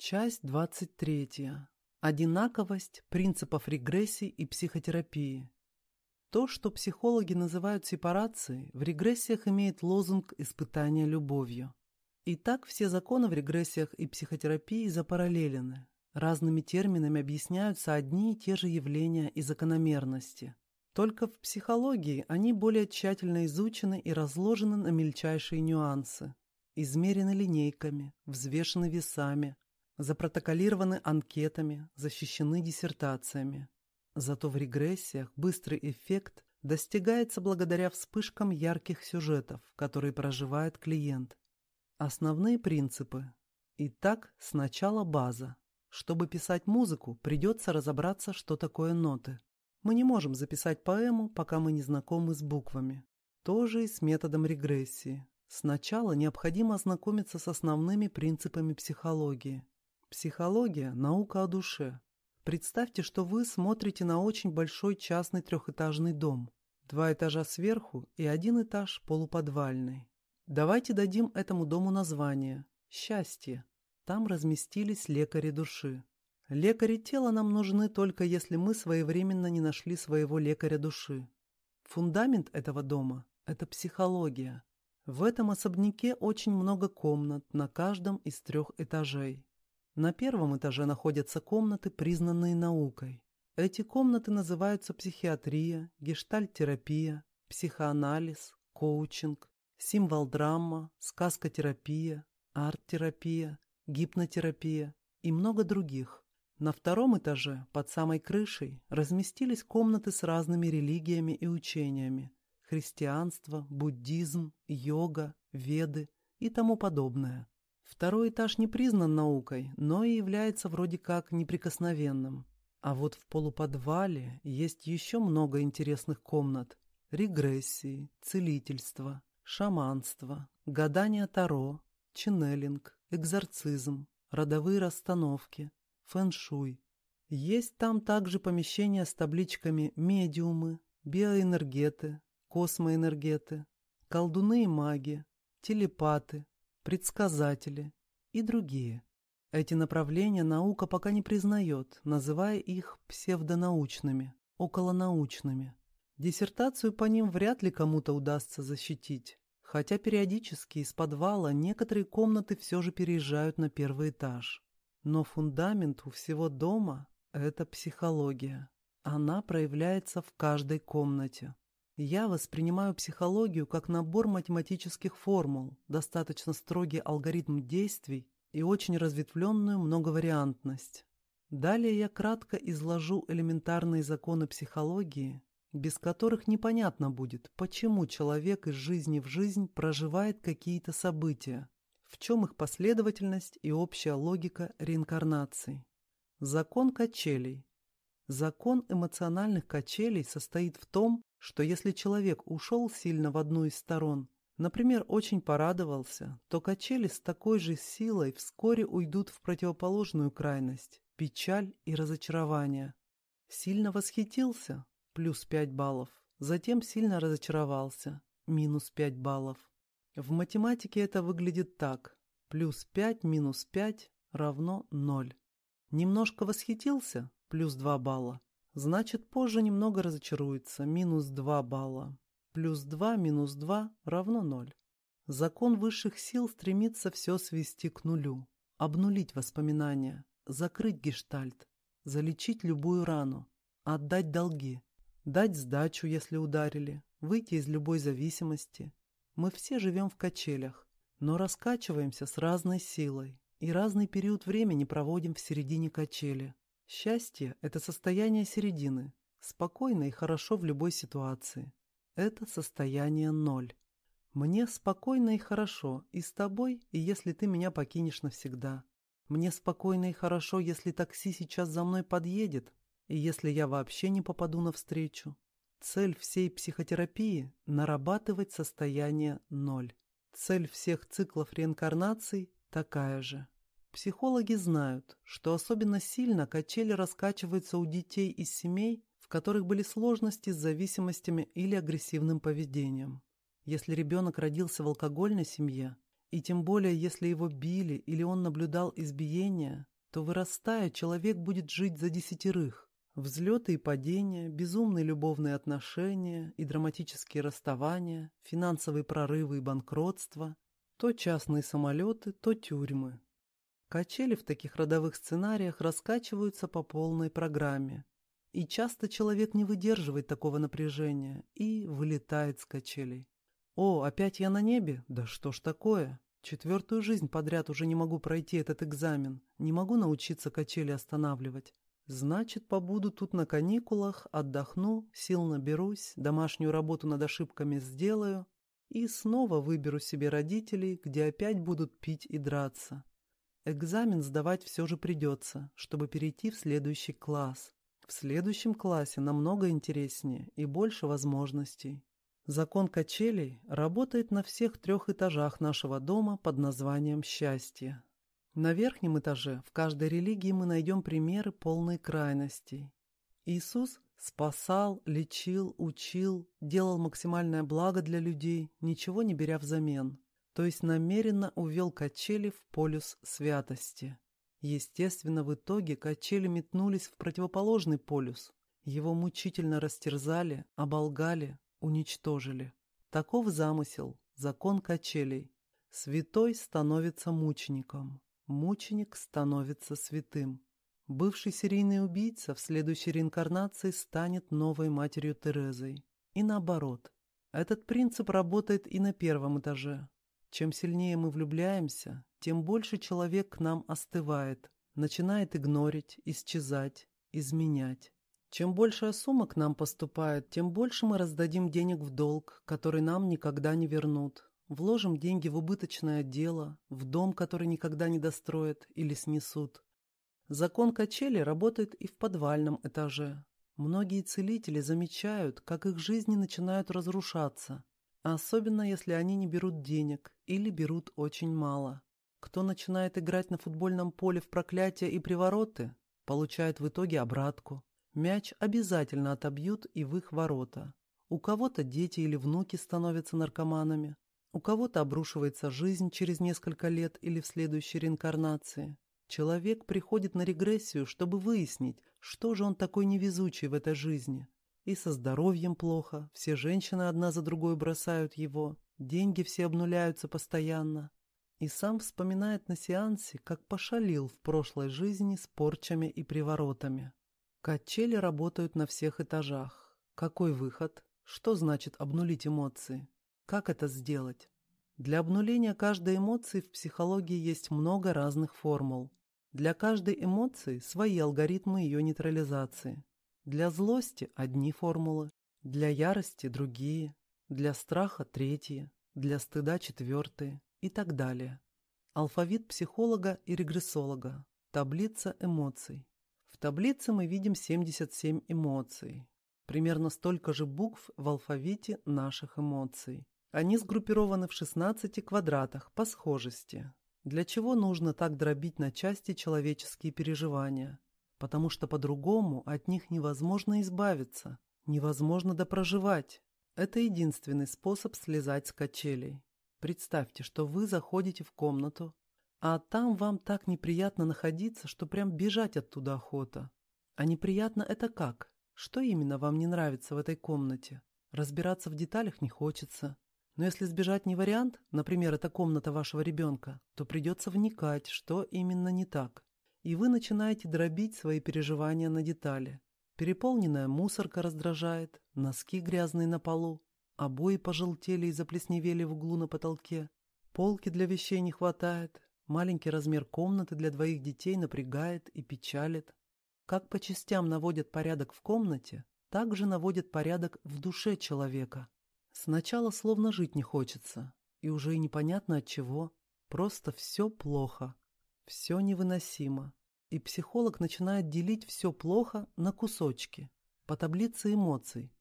Часть 23. Одинаковость принципов регрессии и психотерапии. То, что психологи называют сепарацией, в регрессиях имеет лозунг испытания любовью. Итак, все законы в регрессиях и психотерапии запараллелены. Разными терминами объясняются одни и те же явления и закономерности. Только в психологии они более тщательно изучены и разложены на мельчайшие нюансы. Измерены линейками, взвешены весами, запротоколированы анкетами, защищены диссертациями. Зато в регрессиях быстрый эффект достигается благодаря вспышкам ярких сюжетов, которые проживает клиент. Основные принципы. Итак, сначала база. Чтобы писать музыку, придется разобраться, что такое ноты. Мы не можем записать поэму, пока мы не знакомы с буквами. То же и с методом регрессии. Сначала необходимо ознакомиться с основными принципами психологии. Психология – наука о душе. Представьте, что вы смотрите на очень большой частный трехэтажный дом. Два этажа сверху и один этаж полуподвальный. Давайте дадим этому дому название – «Счастье». Там разместились лекари души. Лекари тела нам нужны только если мы своевременно не нашли своего лекаря души. Фундамент этого дома – это психология. В этом особняке очень много комнат на каждом из трех этажей. На первом этаже находятся комнаты, признанные наукой. Эти комнаты называются психиатрия, гештальтерапия, психоанализ, коучинг, символ-драма, сказкотерапия, арт-терапия, гипнотерапия и много других. На втором этаже, под самой крышей, разместились комнаты с разными религиями и учениями – христианство, буддизм, йога, веды и тому подобное. Второй этаж не признан наукой, но и является вроде как неприкосновенным. А вот в полуподвале есть еще много интересных комнат. Регрессии, целительство, шаманство, гадание Таро, ченнелинг, экзорцизм, родовые расстановки, фэн-шуй. Есть там также помещения с табличками «медиумы», «биоэнергеты», «космоэнергеты», «колдуны и маги», «телепаты», предсказатели и другие. Эти направления наука пока не признает, называя их псевдонаучными, околонаучными. Диссертацию по ним вряд ли кому-то удастся защитить, хотя периодически из подвала некоторые комнаты все же переезжают на первый этаж. Но фундамент у всего дома – это психология. Она проявляется в каждой комнате. Я воспринимаю психологию как набор математических формул, достаточно строгий алгоритм действий и очень разветвленную многовариантность. Далее я кратко изложу элементарные законы психологии, без которых непонятно будет, почему человек из жизни в жизнь проживает какие-то события, в чем их последовательность и общая логика реинкарнации. Закон качелей. Закон эмоциональных качелей состоит в том, что если человек ушел сильно в одну из сторон, например, очень порадовался, то качели с такой же силой вскоре уйдут в противоположную крайность – печаль и разочарование. Сильно восхитился – плюс 5 баллов, затем сильно разочаровался – минус 5 баллов. В математике это выглядит так – плюс 5 минус 5 равно 0. Немножко восхитился – плюс 2 балла. Значит, позже немного разочаруется. Минус 2 балла. Плюс 2 минус 2 равно 0. Закон высших сил стремится все свести к нулю. Обнулить воспоминания. Закрыть гештальт. Залечить любую рану. Отдать долги. Дать сдачу, если ударили. Выйти из любой зависимости. Мы все живем в качелях, но раскачиваемся с разной силой и разный период времени проводим в середине качели. Счастье – это состояние середины, спокойно и хорошо в любой ситуации. Это состояние ноль. Мне спокойно и хорошо и с тобой, и если ты меня покинешь навсегда. Мне спокойно и хорошо, если такси сейчас за мной подъедет, и если я вообще не попаду навстречу. Цель всей психотерапии – нарабатывать состояние ноль. Цель всех циклов реинкарнаций такая же. Психологи знают, что особенно сильно качели раскачиваются у детей из семей, в которых были сложности с зависимостями или агрессивным поведением. Если ребенок родился в алкогольной семье И тем более, если его били или он наблюдал избиение, то, вырастая, человек будет жить за десятерых. Взлеты и падения, безумные любовные отношения и драматические расставания, финансовые прорывы и банкротство, то частные самолеты, то тюрьмы. Качели в таких родовых сценариях раскачиваются по полной программе. И часто человек не выдерживает такого напряжения и вылетает с качелей. «О, опять я на небе? Да что ж такое? Четвертую жизнь подряд уже не могу пройти этот экзамен, не могу научиться качели останавливать. Значит, побуду тут на каникулах, отдохну, сил наберусь, домашнюю работу над ошибками сделаю и снова выберу себе родителей, где опять будут пить и драться. Экзамен сдавать все же придется, чтобы перейти в следующий класс. В следующем классе намного интереснее и больше возможностей. Закон качелей работает на всех трех этажах нашего дома под названием «Счастье». На верхнем этаже в каждой религии мы найдем примеры полной крайностей. Иисус спасал, лечил, учил, делал максимальное благо для людей, ничего не беря взамен, то есть намеренно увел качели в полюс святости. Естественно, в итоге качели метнулись в противоположный полюс. Его мучительно растерзали, оболгали, уничтожили. Таков замысел, закон качелей. Святой становится мучеником, мученик становится святым. Бывший серийный убийца в следующей реинкарнации станет новой матерью Терезой. И наоборот. Этот принцип работает и на первом этаже. Чем сильнее мы влюбляемся, тем больше человек к нам остывает, начинает игнорить, исчезать, изменять. Чем большая сумма к нам поступает, тем больше мы раздадим денег в долг, который нам никогда не вернут. Вложим деньги в убыточное дело, в дом, который никогда не достроят или снесут. Закон качели работает и в подвальном этаже. Многие целители замечают, как их жизни начинают разрушаться, особенно если они не берут денег или берут очень мало. Кто начинает играть на футбольном поле в проклятия и привороты, получает в итоге обратку. Мяч обязательно отобьют и в их ворота. У кого-то дети или внуки становятся наркоманами, у кого-то обрушивается жизнь через несколько лет или в следующей реинкарнации. Человек приходит на регрессию, чтобы выяснить, что же он такой невезучий в этой жизни. И со здоровьем плохо, все женщины одна за другой бросают его, деньги все обнуляются постоянно. И сам вспоминает на сеансе, как пошалил в прошлой жизни с порчами и приворотами. Качели работают на всех этажах. Какой выход? Что значит обнулить эмоции? Как это сделать? Для обнуления каждой эмоции в психологии есть много разных формул. Для каждой эмоции свои алгоритмы ее нейтрализации. Для злости одни формулы, для ярости другие, для страха третьи, для стыда четвертые и так далее. Алфавит психолога и регрессолога. Таблица эмоций. В таблице мы видим 77 эмоций. Примерно столько же букв в алфавите наших эмоций. Они сгруппированы в 16 квадратах по схожести. Для чего нужно так дробить на части человеческие переживания? Потому что по-другому от них невозможно избавиться, невозможно допроживать. Это единственный способ слезать с качелей. Представьте, что вы заходите в комнату, а там вам так неприятно находиться, что прям бежать оттуда охота. А неприятно это как? Что именно вам не нравится в этой комнате? Разбираться в деталях не хочется. Но если сбежать не вариант, например, это комната вашего ребенка, то придется вникать, что именно не так. И вы начинаете дробить свои переживания на детали. Переполненная мусорка раздражает, носки грязные на полу, обои пожелтели и заплесневели в углу на потолке, полки для вещей не хватает, Маленький размер комнаты для двоих детей напрягает и печалит. Как по частям наводят порядок в комнате, так же наводят порядок в душе человека. Сначала словно жить не хочется, и уже и непонятно от чего. Просто все плохо, все невыносимо. И психолог начинает делить все плохо на кусочки, по таблице эмоций.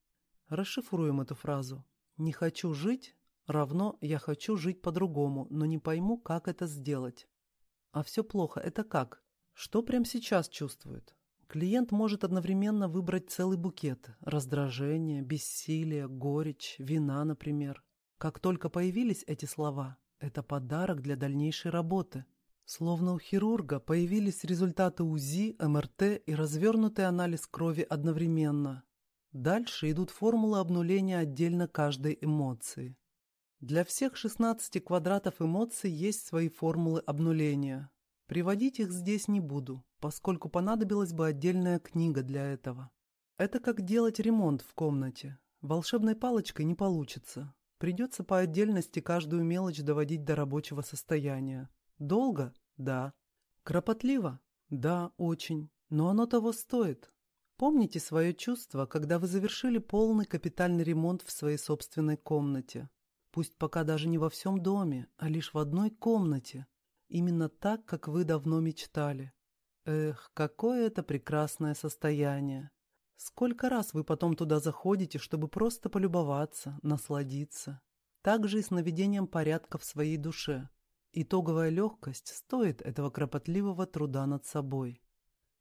Расшифруем эту фразу. «Не хочу жить равно «я хочу жить по-другому, но не пойму, как это сделать». А все плохо – это как? Что прямо сейчас чувствует? Клиент может одновременно выбрать целый букет – раздражение, бессилие, горечь, вина, например. Как только появились эти слова, Это подарок для дальнейшей работы. Словно у хирурга появились результаты УЗИ, МРТ и развернутый анализ крови одновременно. Дальше идут формулы обнуления отдельно каждой эмоции. Для всех 16 квадратов эмоций есть свои формулы обнуления. Приводить их здесь не буду, поскольку понадобилась бы отдельная книга для этого. Это как делать ремонт в комнате. Волшебной палочкой не получится. Придется по отдельности каждую мелочь доводить до рабочего состояния. Долго? Да. Кропотливо? Да, очень. Но оно того стоит. Помните свое чувство, когда вы завершили полный капитальный ремонт в своей собственной комнате. Пусть пока даже не во всем доме, а лишь в одной комнате. Именно так, как вы давно мечтали. Эх, какое это прекрасное состояние. Сколько раз вы потом туда заходите, чтобы просто полюбоваться, насладиться. Так же и с наведением порядка в своей душе. Итоговая легкость стоит этого кропотливого труда над собой.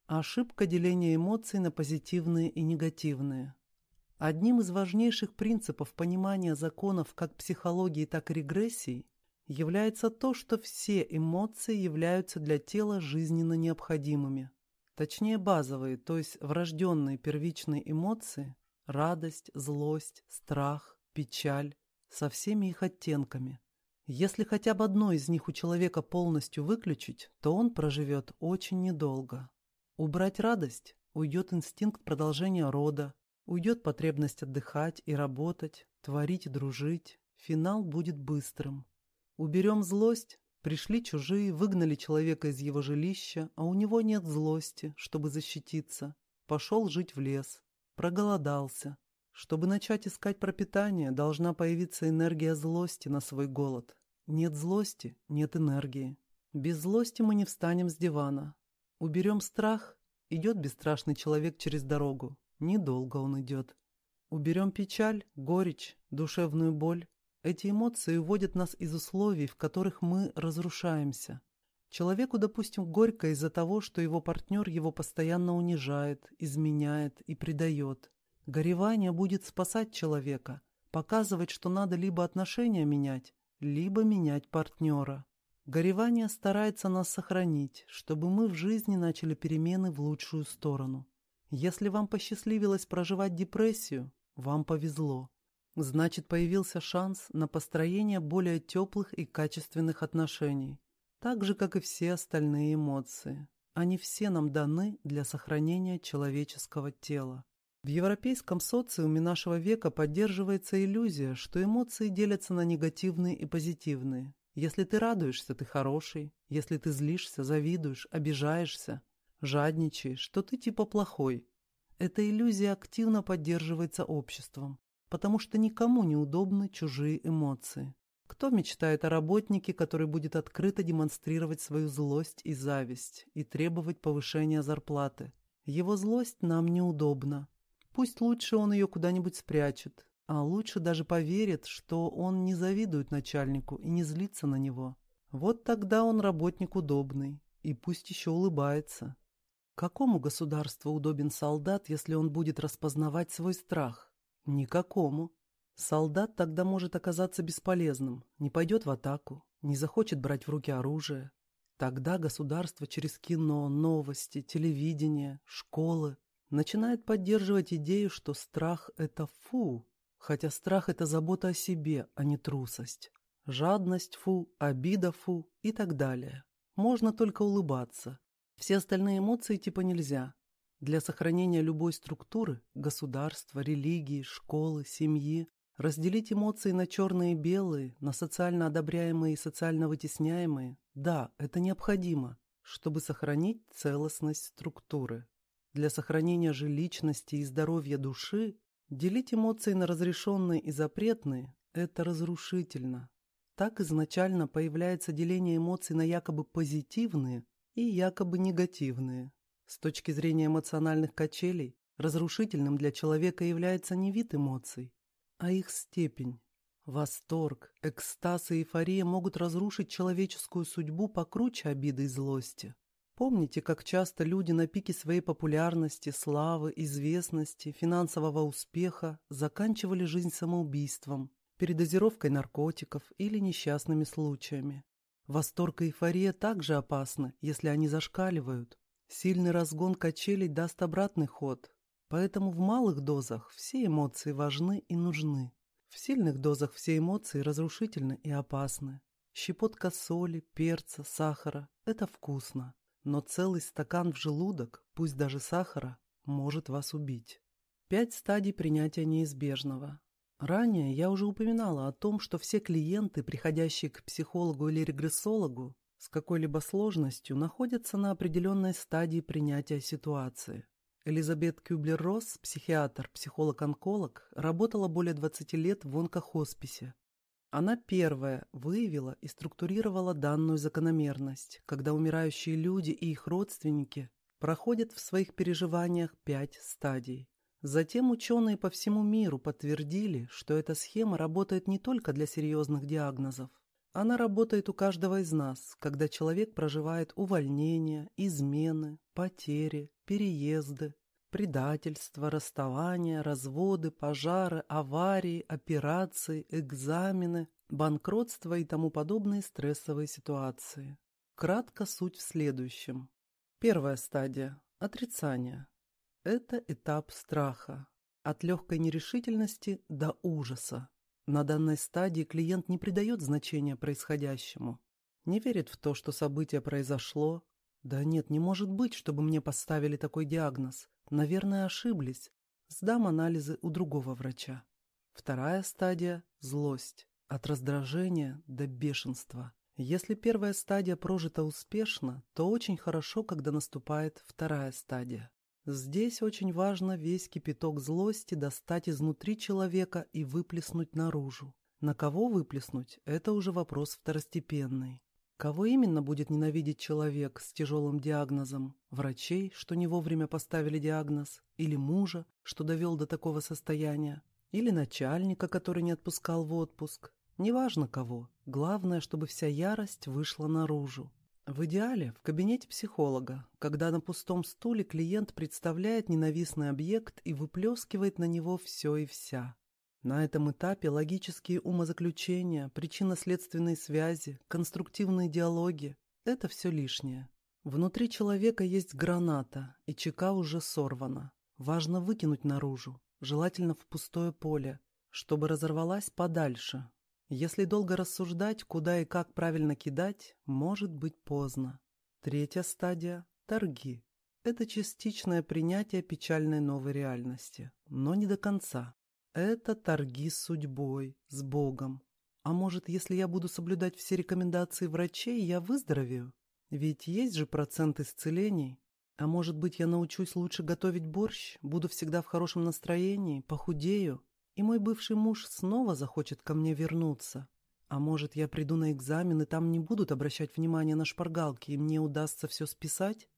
Ошибка деления эмоций на позитивные и негативные. Одним из важнейших принципов понимания законов как психологии, так и регрессий является то, что все эмоции являются для тела жизненно необходимыми. Точнее базовые, то есть врожденные первичные эмоции – радость, злость, страх, печаль – со всеми их оттенками – если хотя бы одно из них у человека полностью выключить, то он проживет очень недолго. Убрать радость – уйдет инстинкт продолжения рода, уйдет потребность отдыхать и работать, творить и дружить. Финал будет быстрым. Уберем злость – пришли чужие, выгнали человека из его жилища, а у него нет злости, чтобы защититься. Пошел жить в лес. Проголодался. Чтобы начать искать пропитание, должна появиться энергия злости на свой голод. Нет злости, нет энергии. Без злости мы не встанем с дивана. Уберем страх, идет бесстрашный человек через дорогу. Недолго он идет. Уберем печаль, горечь, душевную боль. Эти эмоции уводят нас из условий, в которых мы разрушаемся. Человеку, допустим, горько из-за того, что его партнер его постоянно унижает, изменяет и предает. Горевание будет спасать человека, показывать, что надо либо отношения менять, либо менять партнера. Горевание старается нас сохранить, чтобы мы в жизни начали перемены в лучшую сторону. Если вам посчастливилось проживать депрессию, вам повезло. Значит, появился шанс на построение более теплых и качественных отношений, так же, как и все остальные эмоции. Они все нам даны для сохранения человеческого тела. В европейском социуме нашего века поддерживается иллюзия, что эмоции делятся на негативные и позитивные. Если ты радуешься, ты хороший. Если ты злишься, завидуешь, обижаешься, жадничаешь, то ты типа плохой. Эта иллюзия активно поддерживается обществом, потому что никому не удобны чужие эмоции. Кто мечтает о работнике, который будет открыто демонстрировать свою злость и зависть и требовать повышения зарплаты? Его злость нам неудобна, Пусть лучше он ее куда-нибудь спрячет, а лучше даже поверит, что он не завидует начальнику и не злится на него. Вот тогда он работник удобный, и пусть еще улыбается. Какому государству удобен солдат, если он будет распознавать свой страх? Никакому. Солдат тогда может оказаться бесполезным, не пойдет в атаку, не захочет брать в руки оружие. Тогда государство через кино, новости, телевидение, школы начинает поддерживать идею, что страх – это фу, хотя страх – это забота о себе, а не трусость. Жадность – фу, обида – фу и так далее. Можно только улыбаться. Все остальные эмоции типа нельзя. Для сохранения любой структуры – государства, религии, школы, семьи – разделить эмоции на черные и белые, на социально одобряемые и социально вытесняемые – да, это необходимо, чтобы сохранить целостность структуры. Для сохранения же личности и здоровья души делить эмоции на разрешенные и запретные – это разрушительно. Так изначально появляется деление эмоций на якобы позитивные и якобы негативные. С точки зрения эмоциональных качелей, разрушительным для человека является не вид эмоций, а их степень. Восторг, экстаз и эйфория могут разрушить человеческую судьбу покруче обиды и злости. Помните, как часто люди на пике своей популярности, славы, известности, финансового успеха заканчивали жизнь самоубийством, передозировкой наркотиков или несчастными случаями. Восторг и эйфория также опасны, если они зашкаливают. Сильный разгон качелей даст обратный ход, поэтому в малых дозах все эмоции важны и нужны. В сильных дозах все эмоции разрушительны и опасны. Щепотка соли, перца, сахара – это вкусно, но целый стакан в желудок, пусть даже сахара, может вас убить. Пять стадий принятия неизбежного. Ранее я уже упоминала о том, что все клиенты, приходящие к психологу или регрессологу, с какой-либо сложностью находятся на определенной стадии принятия ситуации. Элизабет Кюблер-Росс, психиатр, психолог-онколог, работала более 20 лет в онкохосписе. Она первая выявила и структурировала данную закономерность, когда умирающие люди и их родственники проходят в своих переживаниях пять стадий. Затем ученые по всему миру подтвердили, что эта схема работает не только для серьезных диагнозов. Она работает у каждого из нас, когда человек проживает увольнения, измены, потери, переезды, предательство, расставания, разводы, пожары, аварии, операции, экзамены, банкротство и тому подобные стрессовые ситуации. Кратко суть в следующем. Первая стадия – отрицание. Это этап страха. От легкой нерешительности до ужаса. На данной стадии клиент не придает значения происходящему. Не верит в то, что событие произошло. Да нет, не может быть, чтобы мне поставили такой диагноз. Наверное, ошиблись. Сдам анализы у другого врача. Вторая стадия – злость. От раздражения до бешенства. Если первая стадия прожита успешно, то очень хорошо, когда наступает вторая стадия. Здесь очень важно весь кипяток злости достать изнутри человека и выплеснуть наружу. На кого выплеснуть – это уже вопрос второстепенный. Кого именно будет ненавидеть человек с тяжелым диагнозом? Врачей, что не вовремя поставили диагноз? Или мужа, что довел до такого состояния? Или начальника, который не отпускал в отпуск? Неважно кого. Главное, чтобы вся ярость вышла наружу. В идеале в кабинете психолога, когда на пустом стуле клиент представляет ненавистный объект и выплескивает на него все и вся. На этом этапе логические умозаключения, причинно-следственные связи, конструктивные диалоги – это все лишнее. Внутри человека есть граната, и чека уже сорвана. Важно выкинуть наружу, желательно в пустое поле, чтобы разорвалась подальше, если долго рассуждать, куда и как правильно кидать, может быть поздно. Третья стадия – торги. Это частичное принятие печальной новой реальности, но не до конца. Это торги с судьбой, с Богом. А может, если я буду соблюдать все рекомендации врачей, я выздоровею? Ведь есть же процент исцелений. А может быть, я научусь лучше готовить борщ, буду всегда в хорошем настроении, похудею, и мой бывший муж снова захочет ко мне вернуться. А может, я приду на экзамен, и там не будут обращать внимание на шпаргалки, и мне удастся все списать?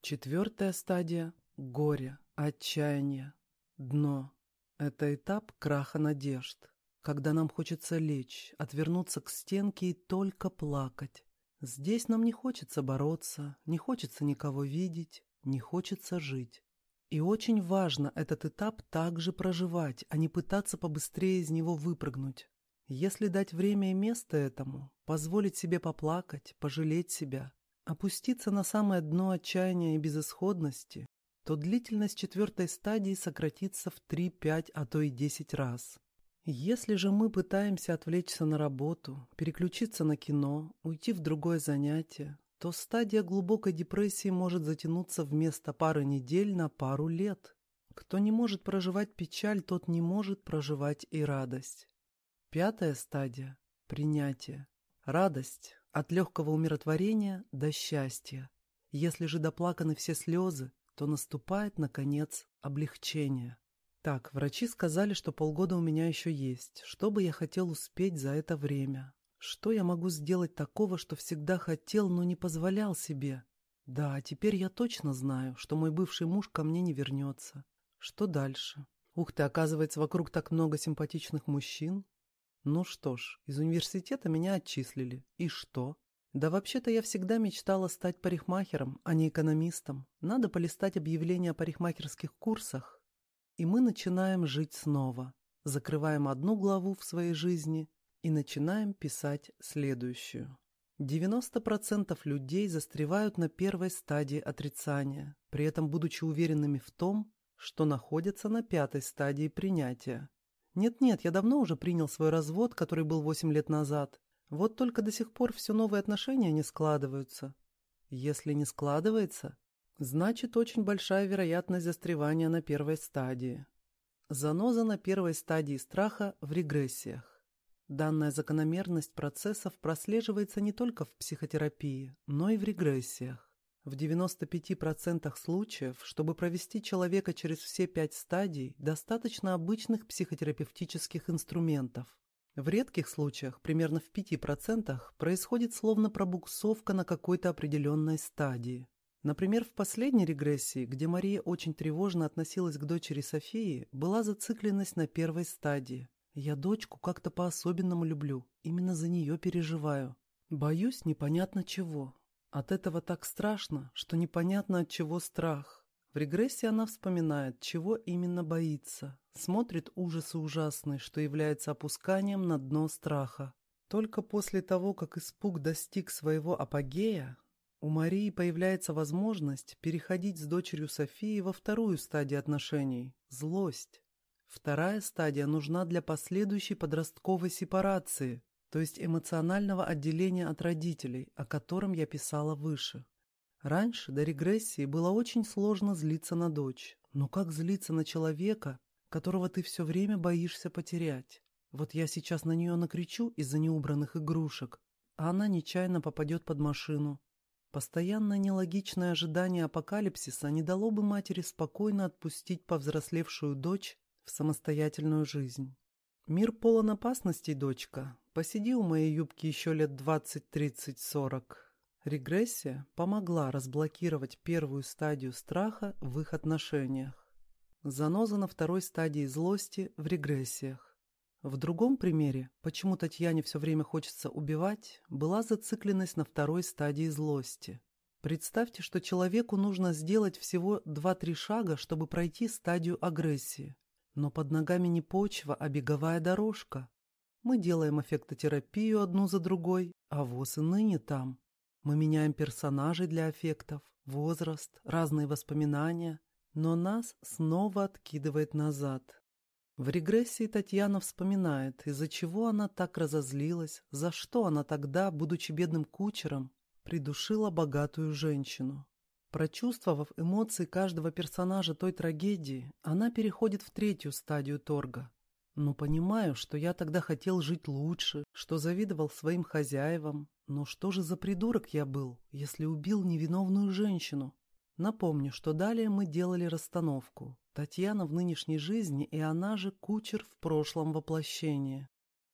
Четвертая стадия — горе, отчаяние, дно. Это этап краха надежд, когда нам хочется лечь, отвернуться к стенке и только плакать. Здесь нам не хочется бороться, не хочется никого видеть, не хочется жить. И очень важно этот этап также проживать, а не пытаться побыстрее из него выпрыгнуть. Если дать время и место этому, позволить себе поплакать, пожалеть себя, опуститься на самое дно отчаяния и безысходности, то длительность четвертой стадии сократится в 3-5, а то и 10 раз. Если же мы пытаемся отвлечься на работу, переключиться на кино, уйти в другое занятие, то стадия глубокой депрессии может затянуться вместо пары недель на пару лет. Кто не может проживать печаль, тот не может проживать и радость. Пятая стадия – принятие. Радость от легкого умиротворения до счастья. Если же доплаканы все слезы, то наступает, наконец, облегчение. Так, врачи сказали, что полгода у меня еще есть. Что бы я хотел успеть за это время? Что я могу сделать такого, что всегда хотел, но не позволял себе? Да, теперь я точно знаю, что мой бывший муж ко мне не вернется. Что дальше? Ух ты, оказывается, вокруг так много симпатичных мужчин. Ну что ж, из университета меня отчислили. И что? Да вообще-то я всегда мечтала стать парикмахером, а не экономистом. Надо полистать объявления о парикмахерских курсах. И мы начинаем жить снова. закрываем одну главу в своей жизни и начинаем писать следующую. 90% людей застревают на первой стадии отрицания, при этом будучи уверенными в том, что находятся на пятой стадии принятия. Нет-нет, я давно уже принял свой развод, который был 8 лет назад. Вот только до сих пор все новые отношения не складываются. Если не складывается, значит очень большая вероятность застревания на первой стадии. Заноза на первой стадии страха в регрессиях. Данная закономерность процессов прослеживается не только в психотерапии, но и в регрессиях. В 95% случаев, чтобы провести человека через все пять стадий, достаточно обычных психотерапевтических инструментов. В редких случаях, примерно в 5%, происходит словно пробуксовка на какой-то определенной стадии. Например, в последней регрессии, где Мария очень тревожно относилась к дочери Софии, была зацикленность на первой стадии. «Я дочку как-то по-особенному люблю, именно за нее переживаю. Боюсь непонятно чего. От этого так страшно, что непонятно от чего страх. В регрессии она вспоминает, чего именно боится, смотрит ужасы ужасные, что является опусканием на дно страха. Только после того, как испуг достиг своего апогея, у Марии появляется возможность переходить с дочерью Софии во вторую стадию отношений – злость. Вторая стадия нужна для последующей подростковой сепарации, то есть эмоционального отделения от родителей, о котором я писала выше. Раньше, до регрессии, было очень сложно злиться на дочь. Но как злиться на человека, которого ты все время боишься потерять? Вот я сейчас на нее накричу из-за неубранных игрушек, а она нечаянно попадет под машину, Постоянное нелогичное ожидание апокалипсиса не дало бы матери спокойно отпустить повзрослевшую дочь в самостоятельную жизнь. Мир полон опасностей, дочка. Посиди у моей юбки еще лет двадцать, тридцать, сорок. Регрессия помогла разблокировать первую стадию страха в их отношениях. Заноза на второй стадии злости в регрессиях. В другом примере, почему Татьяне все время хочется убивать, была зацикленность на второй стадии злости. Представьте, что человеку нужно сделать всего 2-3 шага, чтобы пройти стадию агрессии. Но под ногами не почва, а беговая дорожка. Мы делаем эффектотерапию одну за другой, а ВОЗ и ныне там. Мы меняем персонажей для эффектов, возраст, разные воспоминания, но нас снова откидывает назад. В регрессии Татьяна вспоминает, из-за чего она так разозлилась, за что она тогда, будучи бедным кучером, придушила богатую женщину. Прочувствовав эмоции каждого персонажа той трагедии, она переходит в третью стадию торга. «Ну, понимаю, что я тогда хотел жить лучше, что завидовал своим хозяевам, но что же за придурок я был, если убил невиновную женщину?» Напомню, что далее мы делали расстановку. Татьяна в нынешней жизни и она же кучер в прошлом воплощении.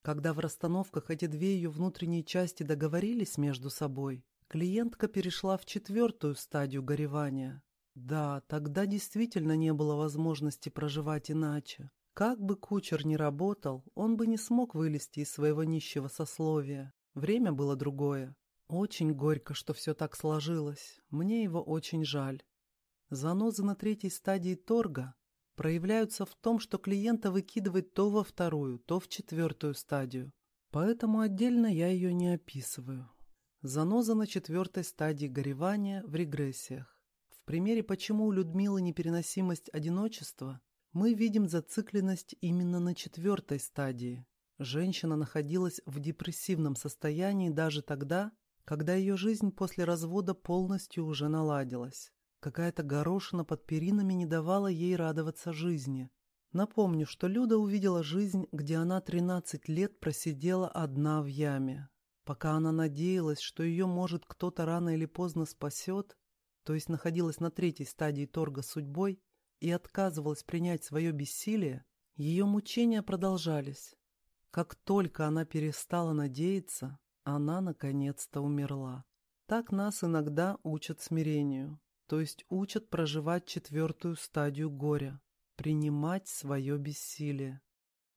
Когда в расстановках эти две ее внутренние части договорились между собой, клиентка перешла в четвертую стадию горевания. Да, тогда действительно не было возможности проживать иначе. Как бы кучер ни работал, он бы не смог вылезти из своего нищего сословия. Время было другое. Очень горько, что все так сложилось. Мне его очень жаль. Занозы на третьей стадии торга проявляются в том, что клиента выкидывает то во вторую, то в четвертую стадию. Поэтому отдельно я ее не описываю. Заноза на четвертой стадии горевания в регрессиях. В примере «Почему у Людмилы непереносимость одиночества» мы видим зацикленность именно на четвертой стадии. Женщина находилась в депрессивном состоянии даже тогда, когда ее жизнь после развода полностью уже наладилась. Какая-то горошина под перинами не давала ей радоваться жизни. Напомню, что Люда увидела жизнь, где она 13 лет просидела одна в яме. Пока она надеялась, что ее, может, кто-то рано или поздно спасет, то есть находилась на третьей стадии торга судьбой и отказывалась принять свое бессилие, ее мучения продолжались. Как только она перестала надеяться, она наконец-то умерла. Так нас иногда учат смирению то есть учат проживать четвертую стадию горя, принимать свое бессилие.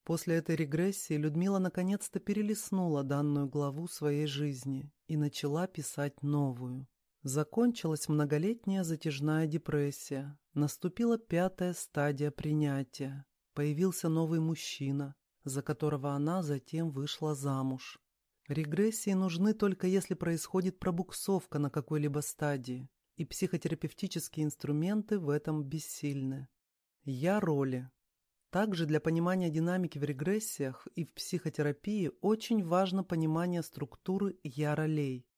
После этой регрессии Людмила наконец-то перелистнула данную главу своей жизни и начала писать новую. Закончилась многолетняя затяжная депрессия, наступила пятая стадия принятия. появился новый мужчина, за которого она затем вышла замуж. Регрессии нужны только если происходит пробуксовка на какой-либо стадии, и психотерапевтические инструменты в этом бессильны. Я-роли. Также для понимания динамики в регрессиях и в психотерапии очень важно понимание структуры я-ролей.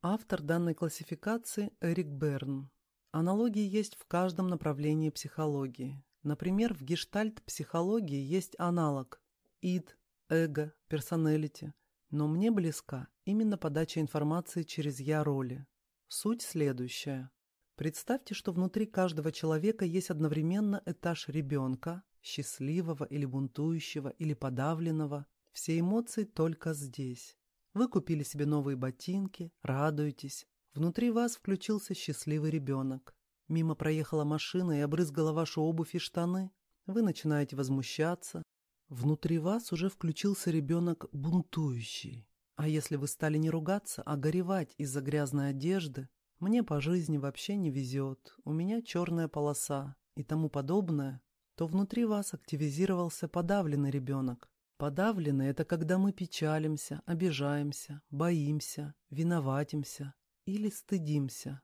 Автор данной классификации Эрик Берн. Аналогии есть в каждом направлении психологии. Например, в гештальт-психологии есть аналог id, эго, персоналити, но мне близка именно подача информации через я-роли. Суть следующая. Представьте, что внутри каждого человека есть одновременно этаж ребенка, счастливого или бунтующего или подавленного. Все эмоции только здесь. Вы купили себе новые ботинки, радуетесь. Внутри вас включился счастливый ребенок. Мимо проехала машина и обрызгала вашу обувь и штаны. Вы начинаете возмущаться. Внутри вас уже включился ребенок бунтующий. А если вы стали не ругаться, а горевать из-за грязной одежды, мне по жизни вообще не везет, у меня черная полоса и тому подобное, то внутри вас активизировался подавленный ребенок. Подавленный – это когда мы печалимся, обижаемся, боимся, виноватимся или стыдимся.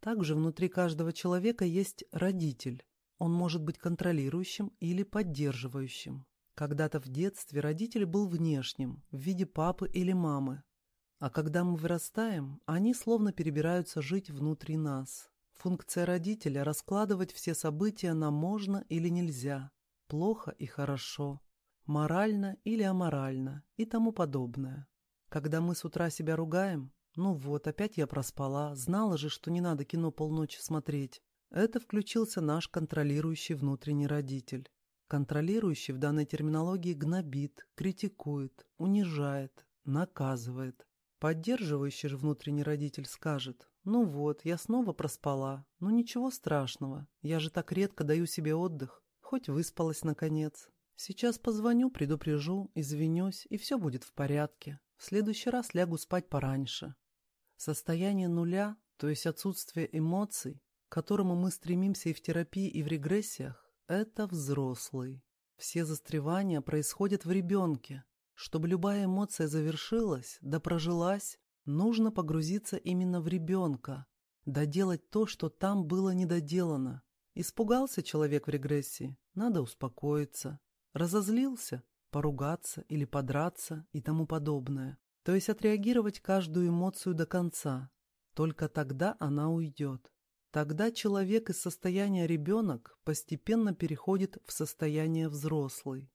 Также внутри каждого человека есть родитель. Он может быть контролирующим или поддерживающим. Когда-то в детстве родитель был внешним, в виде папы или мамы. А когда мы вырастаем, они словно перебираются жить внутри нас. Функция родителя – раскладывать все события на «можно» или «нельзя», «плохо» и «хорошо», «морально» или «аморально» и тому подобное. Когда мы с утра себя ругаем, ну вот, опять я проспала, знала же, что не надо кино полночи смотреть. Это включился наш контролирующий внутренний родитель. Контролирующий в данной терминологии гнобит, критикует, унижает, наказывает. Поддерживающий же внутренний родитель скажет, ну вот, я снова проспала, ну ничего страшного, я же так редко даю себе отдых, хоть выспалась наконец. Сейчас позвоню, предупрежу, извинюсь, и все будет в порядке. В следующий раз лягу спать пораньше. Состояние нуля, то есть отсутствие эмоций, к которому мы стремимся и в терапии, и в регрессиях, это взрослый. Все застревания происходят в ребенке. Чтобы любая эмоция завершилась, да прожилась, нужно погрузиться именно в ребенка, доделать то, что там было недоделано. Испугался человек в регрессии, надо успокоиться. Разозлился, поругаться или подраться и тому подобное. То есть отреагировать каждую эмоцию до конца. Только тогда она уйдет. Тогда человек из состояния ребенок постепенно переходит в состояние взрослый.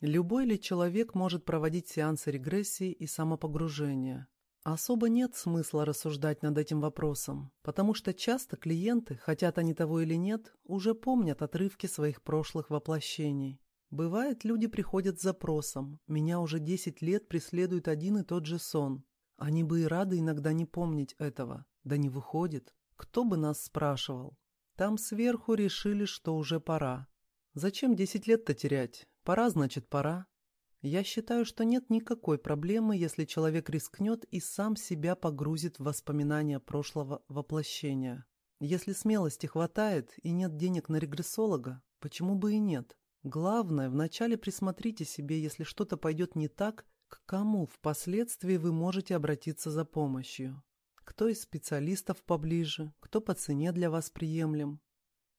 Любой ли человек может проводить сеансы регрессии и самопогружения? Особо нет смысла рассуждать над этим вопросом, потому что часто клиенты, хотят они того или нет, уже помнят отрывки своих прошлых воплощений. Бывает, люди приходят с запросом «Меня уже 10 лет преследует один и тот же сон». Они бы и рады иногда не помнить этого, да не выходит. Кто бы нас спрашивал? Там сверху решили, что уже пора. Зачем десять лет-то терять? Пора, значит, пора. Я считаю, что нет никакой проблемы, если человек рискнет и сам себя погрузит в воспоминания прошлого воплощения. Если смелости хватает и нет денег на регрессолога, почему бы и нет? Главное, вначале присмотрите себе, если что-то пойдет не так, к кому впоследствии вы можете обратиться за помощью. Кто из специалистов поближе, кто по цене для вас приемлем.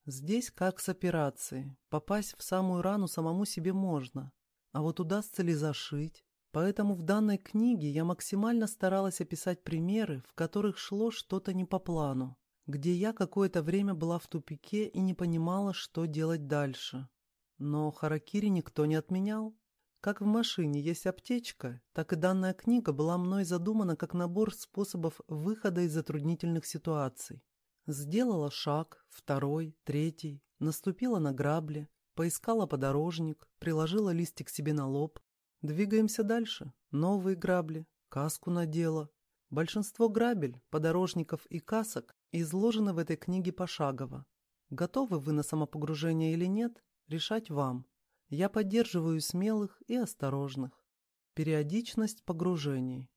Здесь как с операцией. Попасть в самую рану самому себе можно. А вот удастся ли зашить? Поэтому в данной книге я максимально старалась описать примеры, в которых шло что-то не по плану, где я какое-то время была в тупике и не понимала, что делать дальше. Но харакири никто не отменял. Как в машине есть аптечка, так и данная книга была мной задумана как набор способов выхода из затруднительных ситуаций. Сделала шаг, второй, третий, наступила на грабли, поискала подорожник, приложила листик себе на лоб. Двигаемся дальше. Новые грабли, каску надела. Большинство грабель, подорожников и касок изложено в этой книге пошагово. Готовы вы на самопогружение или нет, решать вам. Я поддерживаю смелых и осторожных. Периодичность погружений.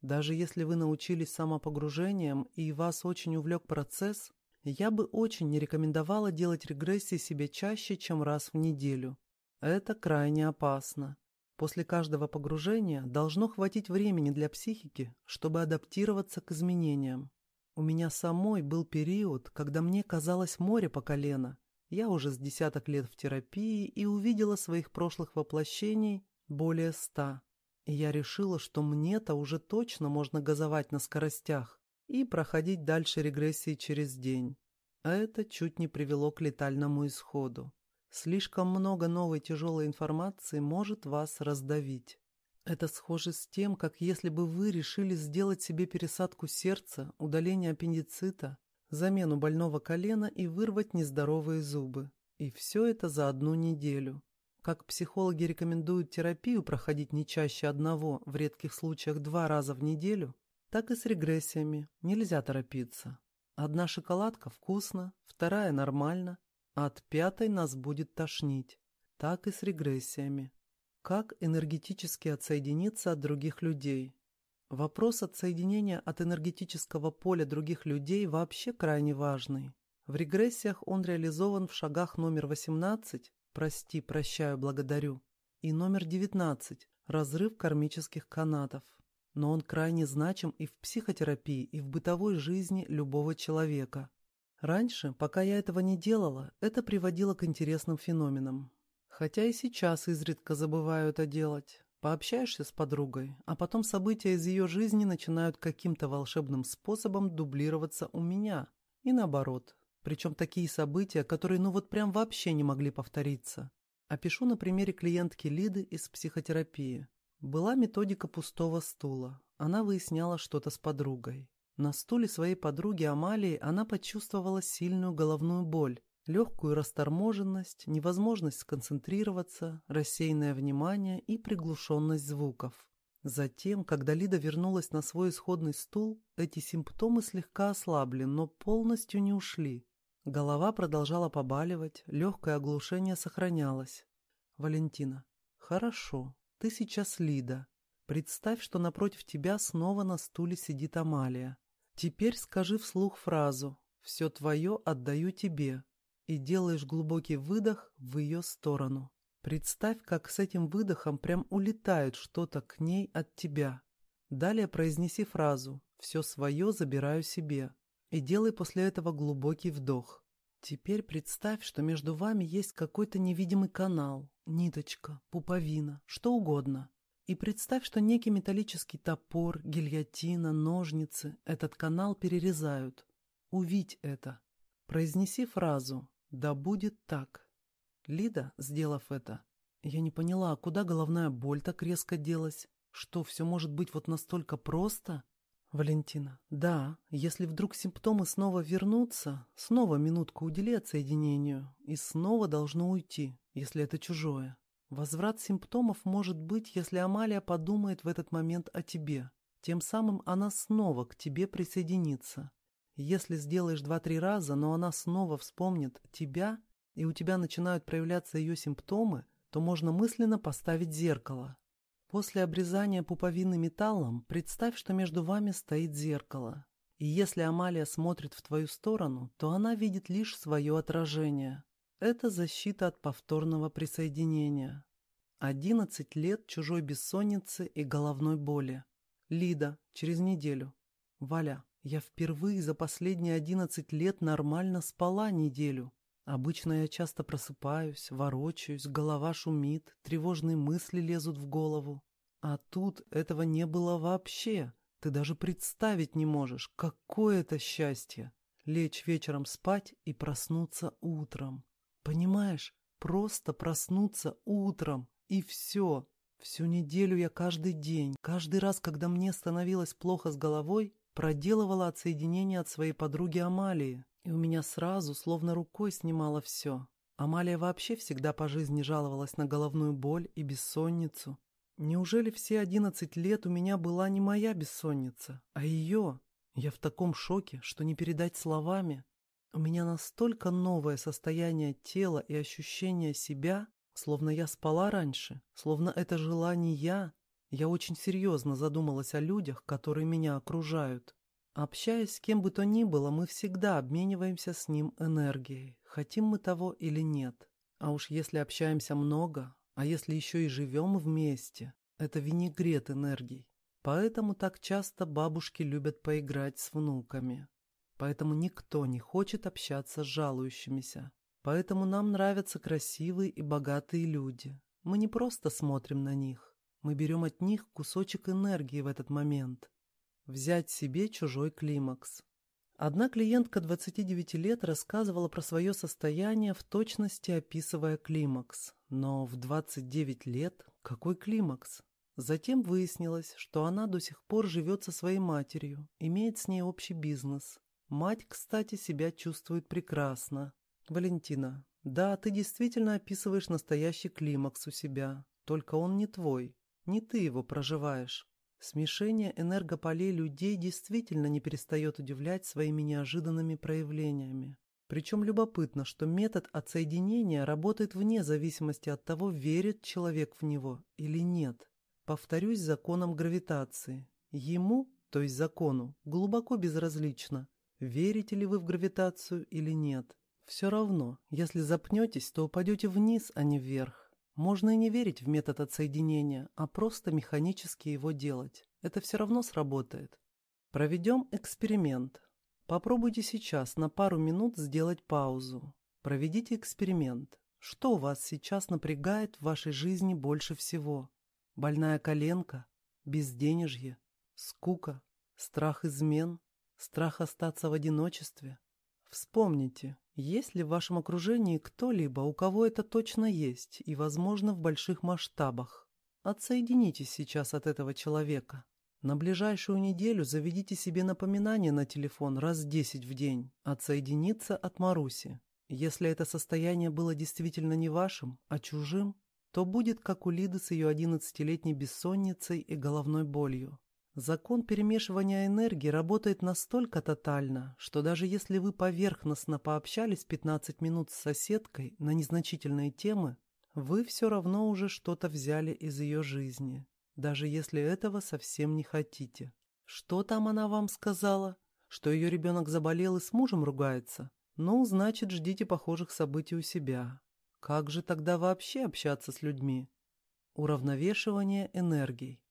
Даже если вы научились самопогружением и вас очень увлек процесс, я бы очень не рекомендовала делать регрессии себе чаще, чем раз в неделю. Это крайне опасно. После каждого погружения должно хватить времени для психики, чтобы адаптироваться к изменениям. У меня самой был период, когда мне казалось море по колено. Я уже с десяток лет в терапии и увидела своих прошлых воплощений более ста. И я решила, что мне-то уже точно можно газовать на скоростях и проходить дальше регрессии через день. А это чуть не привело к летальному исходу. Слишком много новой тяжелой информации может вас раздавить. Это схоже с тем, как если бы вы решили сделать себе пересадку сердца, удаление аппендицита, замену больного колена и вырвать нездоровые зубы. И все это за одну неделю. Как психологи рекомендуют терапию проходить не чаще одного, в редких случаях два раза в неделю, так и с регрессиями. Нельзя торопиться. Одна шоколадка вкусно, вторая нормально, от пятой нас будет тошнить. Так и с регрессиями. Как энергетически отсоединиться от других людей? Вопрос отсоединения от энергетического поля других людей вообще крайне важный. В регрессиях он реализован в шагах номер 18 «Прости, прощаю, благодарю» и номер 19 «Разрыв кармических канатов». Но он крайне значим и в психотерапии, и в бытовой жизни любого человека. Раньше, пока я этого не делала, это приводило к интересным феноменам. Хотя и сейчас изредка забываю это делать. Пообщаешься с подругой, а потом события из ее жизни начинают каким-то волшебным способом дублироваться у меня. И наоборот. Причем такие события, которые ну вот прям вообще не могли повториться. Опишу на примере клиентки Лиды из психотерапии. Была методика пустого стула. Она выясняла что-то с подругой. На стуле своей подруги Амалии она почувствовала сильную головную боль, легкую расторможенность, невозможность сконцентрироваться, рассеянное внимание и приглушенность звуков. Затем, когда Лида вернулась на свой исходный стул, эти симптомы слегка ослабли, но полностью не ушли. Голова продолжала побаливать, легкое оглушение сохранялось. «Валентина, хорошо, ты сейчас Лида. Представь, что напротив тебя снова на стуле сидит Амалия. Теперь скажи вслух фразу «Все твое отдаю тебе» и делаешь глубокий выдох в ее сторону. Представь, как с этим выдохом прям улетает что-то к ней от тебя. Далее произнеси фразу «Все свое забираю себе» и делай после этого глубокий вдох. Теперь представь, что между вами есть какой-то невидимый канал, ниточка, пуповина, что угодно. И представь, что некий металлический топор, гильотина, ножницы этот канал перерезают. Увидь это. Произнеси фразу «Да будет так». Лида, сделав это, я не поняла, куда головная боль так резко делась? Что, все может быть вот настолько просто? Валентина, да, если вдруг симптомы снова вернутся, снова минутку удели отсоединению, и снова должно уйти, если это чужое. Возврат симптомов может быть, если Амалия подумает в этот момент о тебе. Тем самым она снова к тебе присоединится. Если сделаешь два-три раза, но она снова вспомнит тебя, и у тебя начинают проявляться ее симптомы, то можно мысленно поставить зеркало. После обрезания пуповины металлом представь, что между вами стоит зеркало. И если Амалия смотрит в твою сторону, то она видит лишь свое отражение. Это защита от повторного присоединения. 11 лет чужой бессонницы и головной боли. Лида, через неделю. Валя, я впервые за последние 11 лет нормально спала неделю. Обычно я часто просыпаюсь, ворочаюсь, голова шумит, тревожные мысли лезут в голову. А тут этого не было вообще. Ты даже представить не можешь, какое это счастье. Лечь вечером спать и проснуться утром. Понимаешь, просто проснуться утром, и все. Всю неделю я каждый день, каждый раз, когда мне становилось плохо с головой, проделывала отсоединение от своей подруги Амалии. И у меня сразу, словно рукой, снимало все. Амалия вообще всегда по жизни жаловалась на головную боль и бессонницу. Неужели все одиннадцать лет у меня была не моя бессонница, а ее? Я в таком шоке, что не передать словами. У меня настолько новое состояние тела и ощущение себя, словно я спала раньше, словно это жила не я. Я очень серьезно задумалась о людях, которые меня окружают. Общаясь с кем бы то ни было, мы всегда обмениваемся с ним энергией, хотим мы того или нет. А уж если общаемся много, а если еще и живем вместе, это винегрет энергий. Поэтому так часто бабушки любят поиграть с внуками. Поэтому никто не хочет общаться с жалующимися. Поэтому нам нравятся красивые и богатые люди. Мы не просто смотрим на них. Мы берем от них кусочек энергии в этот момент. Взять себе чужой климакс. Одна клиентка 29 лет рассказывала про свое состояние, в точности описывая климакс. Но в 29 лет какой климакс? Затем выяснилось, что она до сих пор живет со своей матерью, имеет с ней общий бизнес. Мать, кстати, себя чувствует прекрасно. Валентина, да, ты действительно описываешь настоящий климакс у себя, только он не твой, не ты его проживаешь. Смешение энергополей людей действительно не перестает удивлять своими неожиданными проявлениями. Причем любопытно, что метод отсоединения работает вне зависимости от того, верит человек в него или нет. Повторюсь законом гравитации. Ему, то есть закону, глубоко безразлично, верите ли вы в гравитацию или нет. Все равно, если запнетесь, то упадете вниз, а не вверх. Можно и не верить в метод отсоединения, а просто механически его делать. Это все равно сработает. Проведем эксперимент. Попробуйте сейчас на пару минут сделать паузу. Проведите эксперимент. Что вас сейчас напрягает в вашей жизни больше всего? Больная коленка, безденежье, скука, страх измен, страх остаться в одиночестве. Вспомните, есть ли в вашем окружении кто-либо, у кого это точно есть и, возможно, в больших масштабах. Отсоединитесь сейчас от этого человека. На ближайшую неделю заведите себе напоминание на телефон раз десять в день. Отсоединиться от Маруси. Если это состояние было действительно не вашим, а чужим, то будет как у Лиды с ее одиннадцатилетней бессонницей и головной болью. Закон перемешивания энергии работает настолько тотально, что даже если вы поверхностно пообщались 15 минут с соседкой на незначительные темы, вы все равно уже что-то взяли из ее жизни, даже если этого совсем не хотите. Что там она вам сказала? Что ее ребенок заболел и с мужем ругается? Ну, значит, ждите похожих событий у себя. Как же тогда вообще общаться с людьми? Уравновешивание энергий.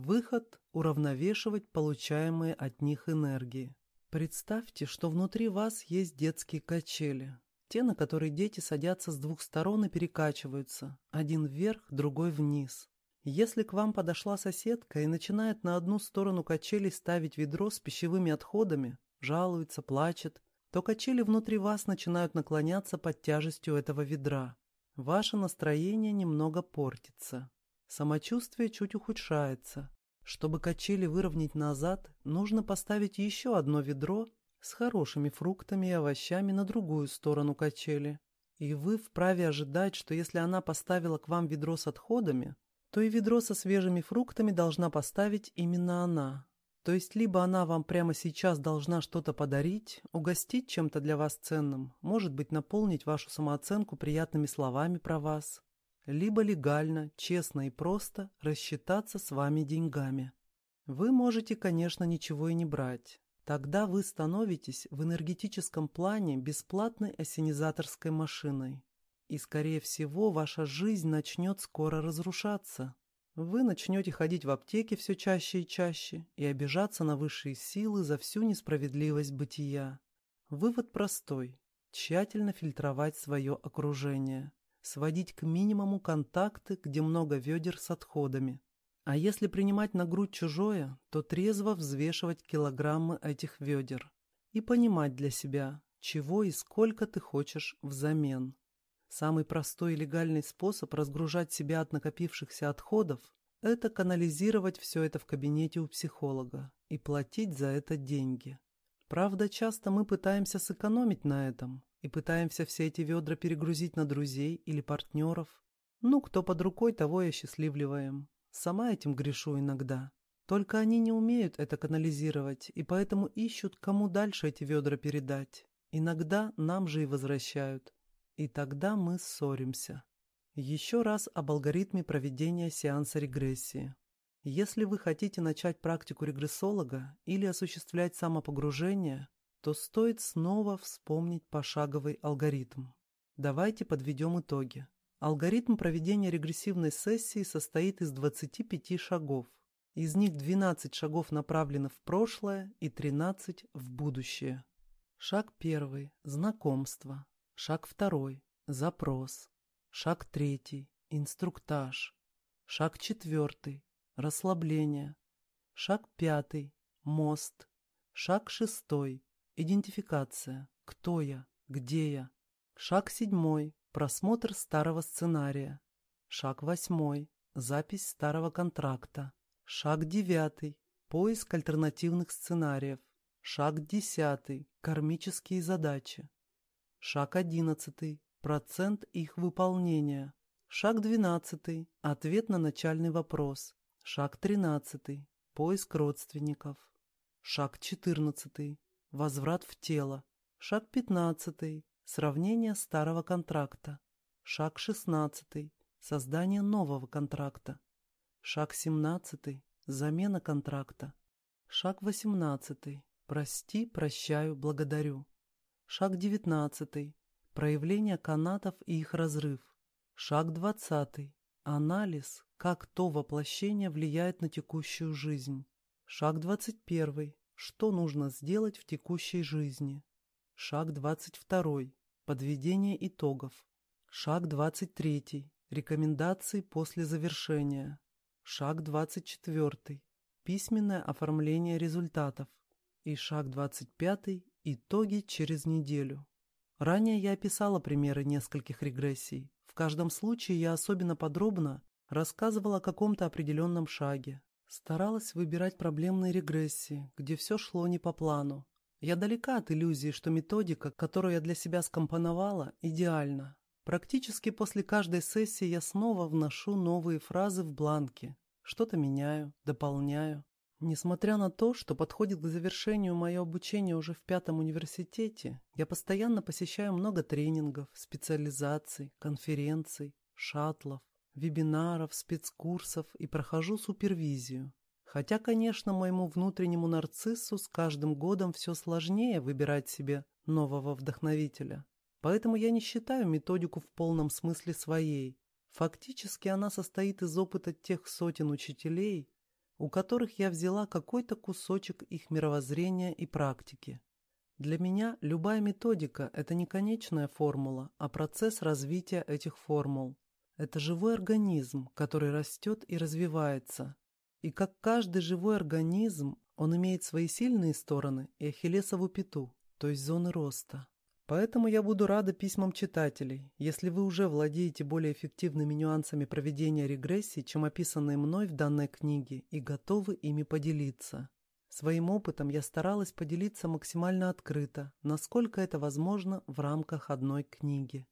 Выход – уравновешивать получаемые от них энергии. Представьте, что внутри вас есть детские качели. Те, на которые дети садятся с двух сторон и перекачиваются. Один вверх, другой вниз. Если к вам подошла соседка и начинает на одну сторону качелей ставить ведро с пищевыми отходами, жалуется, плачет, то качели внутри вас начинают наклоняться под тяжестью этого ведра. Ваше настроение немного портится. Самочувствие чуть ухудшается. Чтобы качели выровнять назад, нужно поставить еще одно ведро с хорошими фруктами и овощами на другую сторону качели. И вы вправе ожидать, что если она поставила к вам ведро с отходами, то и ведро со свежими фруктами должна поставить именно она. То есть либо она вам прямо сейчас должна что-то подарить, угостить чем-то для вас ценным, может быть, наполнить вашу самооценку приятными словами про вас, либо легально, честно и просто рассчитаться с вами деньгами. Вы можете, конечно, ничего и не брать. Тогда вы становитесь в энергетическом плане бесплатной осенизаторской машиной. И, скорее всего, ваша жизнь начнет скоро разрушаться. Вы начнете ходить в аптеки все чаще и чаще и обижаться на высшие силы за всю несправедливость бытия. Вывод простой. Тщательно фильтровать свое окружение. Сводить к минимуму контакты, где много ведер с отходами. А если принимать на грудь чужое, то трезво взвешивать килограммы этих ведер. И понимать для себя, чего и сколько ты хочешь взамен. Самый простой и легальный способ разгружать себя от накопившихся отходов – это канализировать все это в кабинете у психолога и платить за это деньги. Правда, часто мы пытаемся сэкономить на этом и пытаемся все эти ведра перегрузить на друзей или партнеров. Ну, кто под рукой, того и осчастливливаем. Сама этим грешу иногда. Только они не умеют это канализировать, и поэтому ищут, кому дальше эти ведра передать. Иногда нам же и возвращают. И тогда мы ссоримся. Еще раз об алгоритме проведения сеанса регрессии. Если вы хотите начать практику регрессолога или осуществлять самопогружение, то стоит снова вспомнить пошаговый алгоритм. Давайте подведем итоги. Алгоритм проведения регрессивной сессии состоит из 25 шагов. Из них 12 шагов направлены в прошлое и 13 в будущее. Шаг первый – знакомство. Шаг второй – запрос. Шаг третий – инструктаж. Шаг четвертый – расслабление. Шаг пятый – мост. Шаг шестой – идентификация. Кто я? Где я? Шаг седьмой – просмотр старого сценария. Шаг восьмой – запись старого контракта. Шаг девятый – поиск альтернативных сценариев. Шаг десятый – кармические задачи. Шаг одиннадцатый – процент их выполнения. Шаг двенадцатый – ответ на начальный вопрос. Шаг тринадцатый – поиск родственников. Шаг четырнадцатый – возврат в тело. Шаг пятнадцатый – сравнение старого контракта. Шаг шестнадцатый – создание нового контракта. Шаг семнадцатый – замена контракта. Шаг восемнадцатый – прости, прощаю, благодарю. Шаг девятнадцатый – проявление канатов и их разрыв. Шаг двадцатый – анализ, как то воплощение влияет на текущую жизнь. Шаг двадцать первый – что нужно сделать в текущей жизни. Шаг двадцать второй – подведение итогов. Шаг двадцать третий – рекомендации после завершения. Шаг двадцать четвертый – письменное оформление результатов. И шаг двадцать пятый – итоги через неделю. Ранее я описала примеры нескольких регрессий. В каждом случае я особенно подробно рассказывала о каком-то определенном шаге. Старалась выбирать проблемные регрессии, где все шло не по плану. Я далека от иллюзии, что методика, которую я для себя скомпоновала, идеальна. Практически после каждой сессии я снова вношу новые фразы в бланки. Что-то меняю, дополняю. Несмотря на то, что подходит к завершению мое обучение уже в пятом университете, я постоянно посещаю много тренингов, специализаций, конференций, шатлов, вебинаров, спецкурсов и прохожу супервизию. Хотя, конечно, моему внутреннему нарциссу с каждым годом все сложнее выбирать себе нового вдохновителя. Поэтому я не считаю методику в полном смысле своей. Фактически она состоит из опыта тех сотен учителей, у которых я взяла какой-то кусочек их мировоззрения и практики. Для меня любая методика – это не конечная формула, а процесс развития этих формул. Это живой организм, который растет и развивается. И как каждый живой организм, он имеет свои сильные стороны и ахиллесову пяту, то есть зоны роста. Поэтому я буду рада письмам читателей, если вы уже владеете более эффективными нюансами проведения регрессий, чем описанные мной в данной книге, и готовы ими поделиться. Своим опытом я старалась поделиться максимально открыто, насколько это возможно в рамках одной книги.